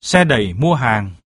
xe đẩy mua hàng.